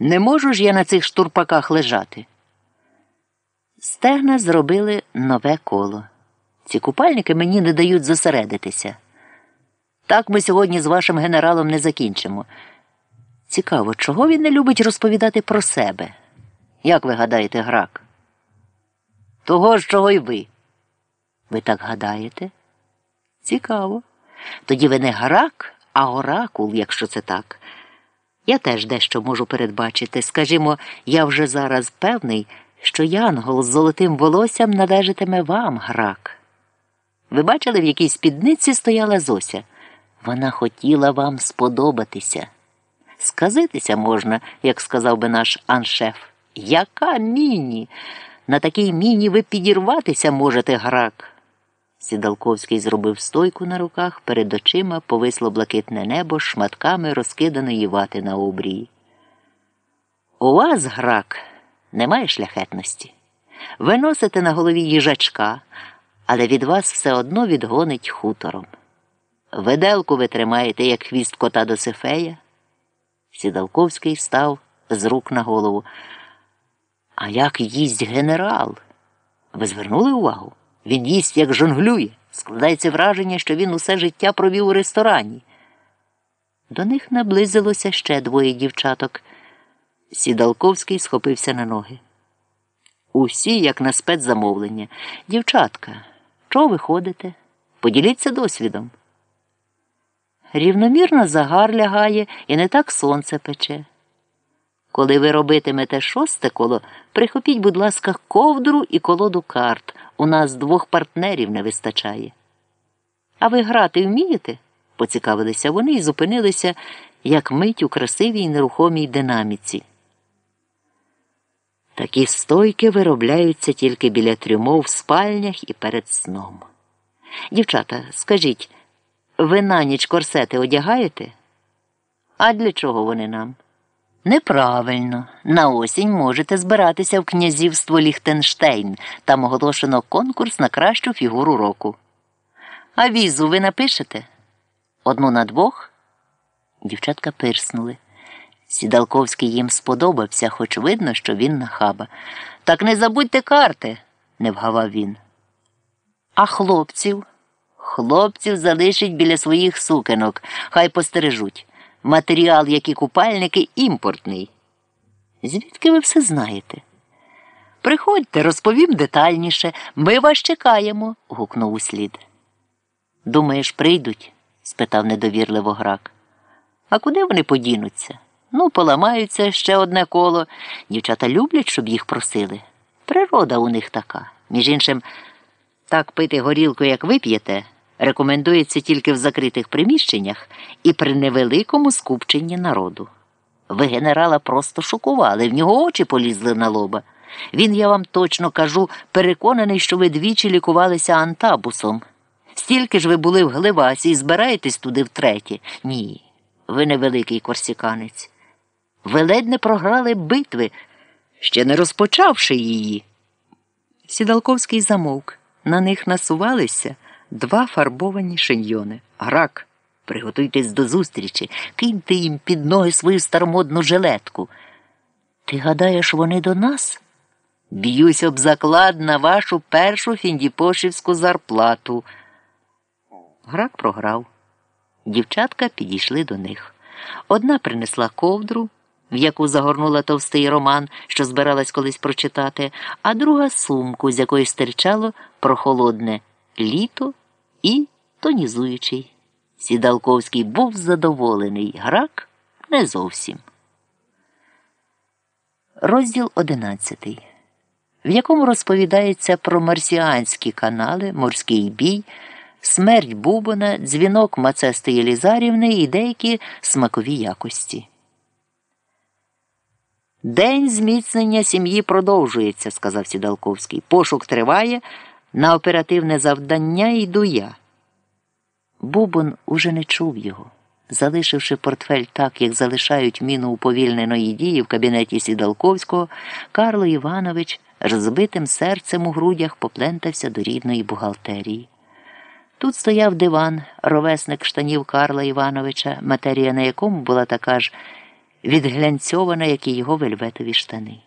Не можу ж я на цих штурпаках лежати. Стегна зробили нове коло. Ці купальники мені не дають зосередитися. Так ми сьогодні з вашим генералом не закінчимо. Цікаво, чого він не любить розповідати про себе? Як ви гадаєте, грак? Того ж, чого й ви. Ви так гадаєте? Цікаво. Тоді ви не грак, а оракул, якщо це так. Я теж дещо можу передбачити. Скажімо, я вже зараз певний, що янгол з золотим волоссям належатиме вам, грак. Ви бачили, в якій спідниці стояла Зося? Вона хотіла вам сподобатися. Сказитися можна, як сказав би наш аншеф. Яка міні? На такій міні ви підірватися можете, грак. Сідалковський зробив стойку на руках, перед очима повисло блакитне небо шматками розкиданої вати на обрії. У вас, грак, немає шляхетності. Ви носите на голові їжачка, але від вас все одно відгонить хутором. Виделку ви тримаєте, як хвіст кота до Сифея. Сідалковський став з рук на голову. А як їсть генерал? Ви звернули увагу? Він їсть, як жонглює. Складається враження, що він усе життя провів у ресторані. До них наблизилося ще двоє дівчаток. Сідалковський схопився на ноги. Усі, як на спецзамовлення. Дівчатка, чого ви ходите? Поділіться досвідом. Рівномірно загар лягає і не так сонце пече. Коли ви робитимете шосте коло, прихопіть, будь ласка, ковдру і колоду карт. У нас двох партнерів не вистачає. А ви грати вмієте? поцікавилися вони і зупинилися, як мить у красивій нерухомій динаміці. Такі стойки виробляються тільки біля трюмов в спальнях і перед сном. Дівчата, скажіть, ви на ніч корсети одягаєте? А для чого вони нам? Неправильно. На осінь можете збиратися в князівство Ліхтенштейн. Там оголошено конкурс на кращу фігуру року. А візу ви напишете? Одну на двох? Дівчатка пирснули. Сідалковський їм сподобався, хоч видно, що він нахаба. Так не забудьте карти, не вгавав він. А хлопців? Хлопців залишить біля своїх сукенок, хай постережуть. Матеріал, як і купальники, імпортний. Звідки ви все знаєте? Приходьте, розповім детальніше. Ми вас чекаємо. гукнув услід. Думаєш, прийдуть? спитав недовірливо грак. А куди вони подінуться? Ну, поламаються ще одне коло. Дівчата люблять, щоб їх просили. Природа у них така. Між іншим, так пити горілку, як вип'єте, рекомендується тільки в закритих приміщеннях і при невеликому скупченні народу. Ви генерала просто шокували, в нього очі полізли на лоба. Він, я вам точно кажу, переконаний, що ви двічі лікувалися антабусом. Стільки ж ви були в Гливасі і збираєтесь туди втретє? Ні, ви не великий корсіканець. Ви ледь не програли битви, ще не розпочавши її. Сідалковський замовк. На них насувалися два фарбовані шиньйони. Грак, приготуйтесь до зустрічі, киньте їм під ноги свою старомодну жилетку. Ти гадаєш, вони до нас? Б'юсь об заклад на вашу першу фіндіпошівську зарплату. Грак програв. Дівчатка підійшли до них. Одна принесла ковдру, в яку загорнула товстий роман, що збиралась колись прочитати, а друга сумку, з якої стирчало прохолодне літо і тонізуючий. Сідалковський був задоволений, грак не зовсім. Розділ одинадцятий, в якому розповідається про марсіанські канали, морський бій, смерть Бубона, дзвінок Мацести Єлізарівни і деякі смакові якості. День зміцнення сім'ї продовжується, сказав Сідалковський. Пошук триває. На оперативне завдання йду я. Бубон уже не чув його. Залишивши портфель так, як залишають міну уповільненої дії в кабінеті Сідалковського, Карло Іванович розбитим серцем у грудях поплентався до рідної бухгалтерії. Тут стояв диван, ровесник штанів Карла Івановича, матерія на якому була така ж відглянцьована, як і його вельветові штани.